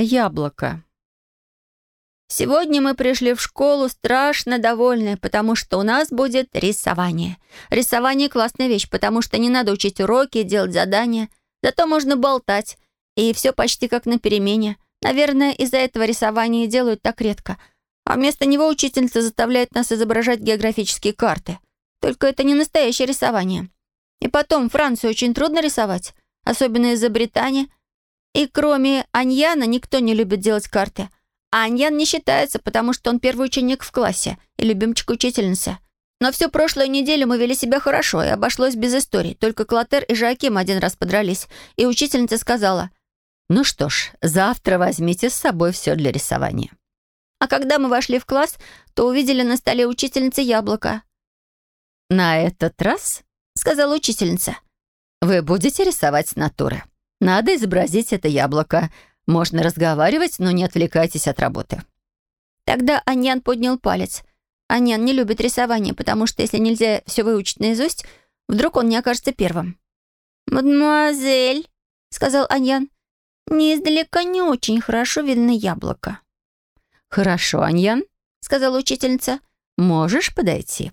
яблоко. Сегодня мы пришли в школу страшно довольны, потому что у нас будет рисование. Рисование — классная вещь, потому что не надо учить уроки, делать задания. Зато можно болтать. И все почти как на перемене. Наверное, из-за этого рисование делают так редко. А вместо него учительница заставляет нас изображать географические карты. Только это не настоящее рисование. И потом, Францию очень трудно рисовать, особенно из-за Британии. И кроме Аньяна никто не любит делать карты — а Аньян не считается, потому что он первый ученик в классе и любимчик учительницы. Но всю прошлую неделю мы вели себя хорошо, и обошлось без историй. Только Клотер и Жаким один раз подрались, и учительница сказала, «Ну что ж, завтра возьмите с собой все для рисования». А когда мы вошли в класс, то увидели на столе учительницы яблоко. «На этот раз, — сказала учительница, — вы будете рисовать с натуры. Надо изобразить это яблоко, можно разговаривать, но не отвлекайтесь от работы». Тогда Аньян поднял палец. Аньян не любит рисование, потому что если нельзя все выучить наизусть, вдруг он не окажется первым. «Мадемуазель», — сказал Аньян, — «не издалека не очень хорошо видно яблоко». «Хорошо, Аньян», — сказала учительница, — «можешь подойти».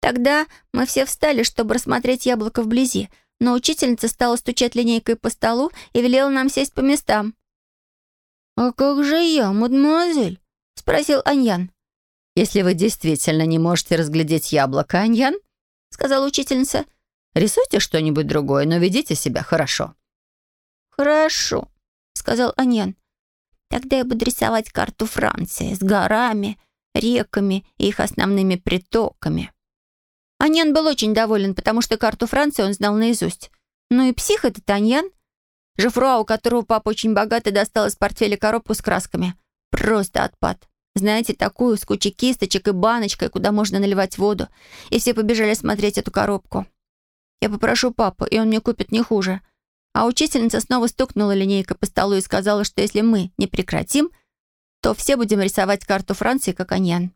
Тогда мы все встали, чтобы рассмотреть яблоко вблизи, но учительница стала стучать линейкой по столу и велела нам сесть по местам. «А как же я, мадемуазель?» — спросил Аньян. «Если вы действительно не можете разглядеть яблоко, Аньян, — сказала учительница, — рисуйте что-нибудь другое, но ведите себя хорошо». «Хорошо», — сказал Аньян. «Тогда я буду рисовать карту Франции с горами, реками и их основными притоками». Аньян был очень доволен, потому что карту Франции он знал наизусть. Ну и псих этот Аньян. Жефруа, у которого папа очень богатый, достал из портфеля коробку с красками. Просто отпад. Знаете, такую, с кучей кисточек и баночкой, куда можно наливать воду. И все побежали смотреть эту коробку. Я попрошу папу, и он мне купит не хуже. А учительница снова стукнула линейкой по столу и сказала, что если мы не прекратим, то все будем рисовать карту Франции, как Аньян.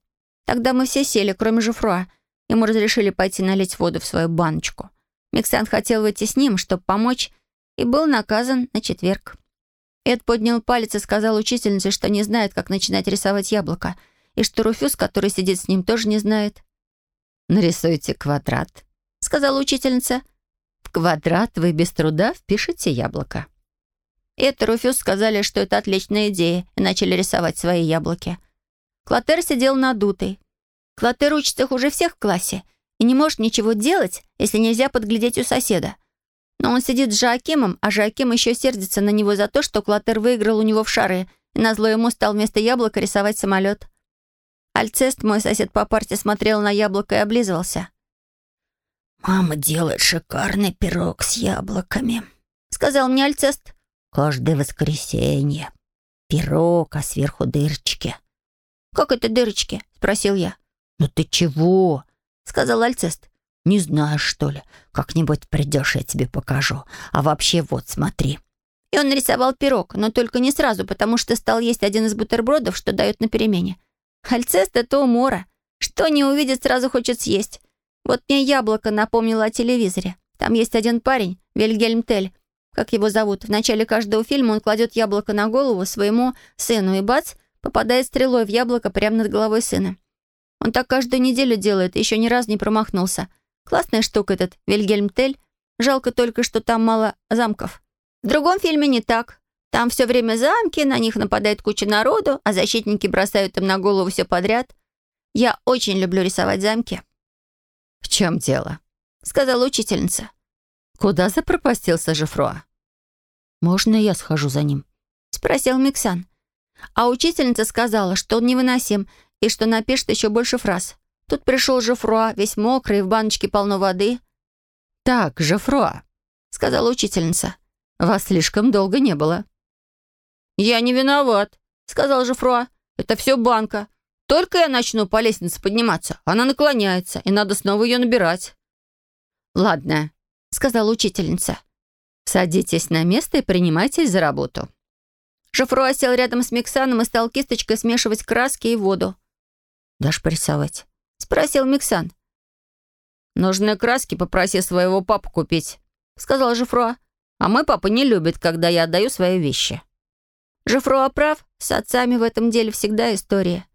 Тогда мы все сели, кроме Жуфруа, Ему разрешили пойти налить воду в свою баночку. Миксан хотел выйти с ним, чтобы помочь, и был наказан на четверг. Эд поднял палец и сказал учительнице, что не знает, как начинать рисовать яблоко, и что Руфюз, который сидит с ним, тоже не знает. «Нарисуйте квадрат», — сказала учительница. «В квадрат вы без труда впишите яблоко». Эд и Руфюз сказали, что это отличная идея, и начали рисовать свои яблоки. Клотер сидел надутый. Клотер учится хуже всех в классе и не может ничего делать, если нельзя подглядеть у соседа. Но он сидит с Жакимом, а Жаким еще сердится на него за то, что Клотер выиграл у него в шары, и назло ему стал вместо яблока рисовать самолет. Альцест, мой сосед по парте, смотрел на яблоко и облизывался. «Мама делает шикарный пирог с яблоками», — сказал мне Альцест. «Каждое воскресенье. Пирог, а сверху дырочки». «Как это дырочки?» — спросил я. «Ну ты чего?» — сказал Альцест. «Не знаешь, что ли? Как-нибудь придешь, я тебе покажу. А вообще вот, смотри». И он нарисовал пирог, но только не сразу, потому что стал есть один из бутербродов, что дают на перемене. Альцест — это умора. Что не увидит, сразу хочет съесть. Вот мне яблоко напомнило о телевизоре. Там есть один парень, Вильгельм Тель, как его зовут. В начале каждого фильма он кладет яблоко на голову своему сыну и бац, попадает стрелой в яблоко прямо над головой сына. Он так каждую неделю делает, еще ни разу не промахнулся. Классная штука этот Вильгельм Тель. Жалко только, что там мало замков. В другом фильме не так. Там все время замки, на них нападает куча народу, а защитники бросают им на голову все подряд. Я очень люблю рисовать замки. «В чем дело?» — сказала учительница. «Куда запропастился Жифруа?» «Можно я схожу за ним?» — спросил Миксан. А учительница сказала, что он невыносим, и что напишет еще больше фраз. Тут пришел Жофруа, весь мокрый, в баночке полно воды. «Так, Жофруа», — сказала учительница, — «вас слишком долго не было». «Я не виноват», — сказал Жофруа. «Это все банка. Только я начну по лестнице подниматься, она наклоняется, и надо снова ее набирать». «Ладно», — сказала учительница. «Садитесь на место и принимайтесь за работу». Жофруа сел рядом с Миксаном и стал кисточкой смешивать краски и воду. «Дашь порисовать?» — спросил Миксан. «Нужны краски, попроси своего папу купить», — сказал Жифруа. «А мой папа не любит, когда я отдаю свои вещи». Жифруа прав, с отцами в этом деле всегда история.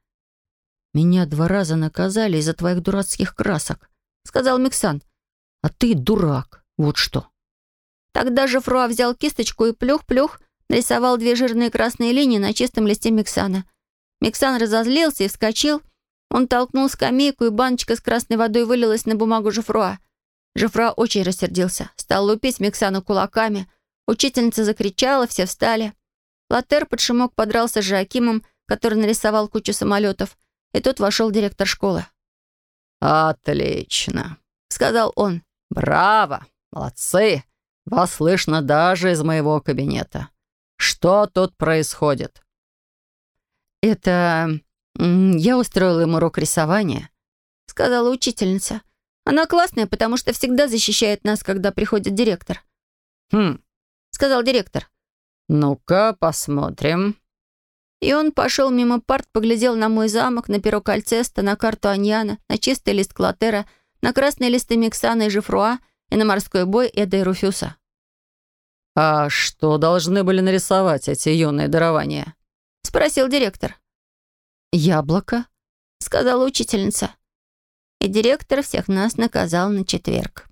«Меня два раза наказали из-за твоих дурацких красок», — сказал Миксан. «А ты дурак, вот что». Тогда Жифруа взял кисточку и плюх-плюх нарисовал две жирные красные линии на чистом листе Миксана. Миксан разозлился и вскочил. Он толкнул скамейку, и баночка с красной водой вылилась на бумагу Жифруа. Жифруа очень рассердился, стал лупить Миксана кулаками. Учительница закричала, все встали. Латер под шумок подрался с Жакимом, который нарисовал кучу самолетов, и тут вошел директор школы. «Отлично», — сказал он. «Браво! Молодцы! Вас слышно даже из моего кабинета. Что тут происходит?» «Это... я устроила ему урок рисования», — сказала учительница. «Она классная, потому что всегда защищает нас, когда приходит директор». «Хм», — сказал директор. «Ну-ка, посмотрим». И он пошел мимо парт, поглядел на мой замок, на перо Кальцеста, на карту Аньяна, на чистый лист Клотера, на красные листы Миксана и Жифруа и на морской бой Эда и Руфюса. «А что должны были нарисовать эти юные дарования?» — спросил директор. «Яблоко», — сказала учительница. И директор всех нас наказал на четверг.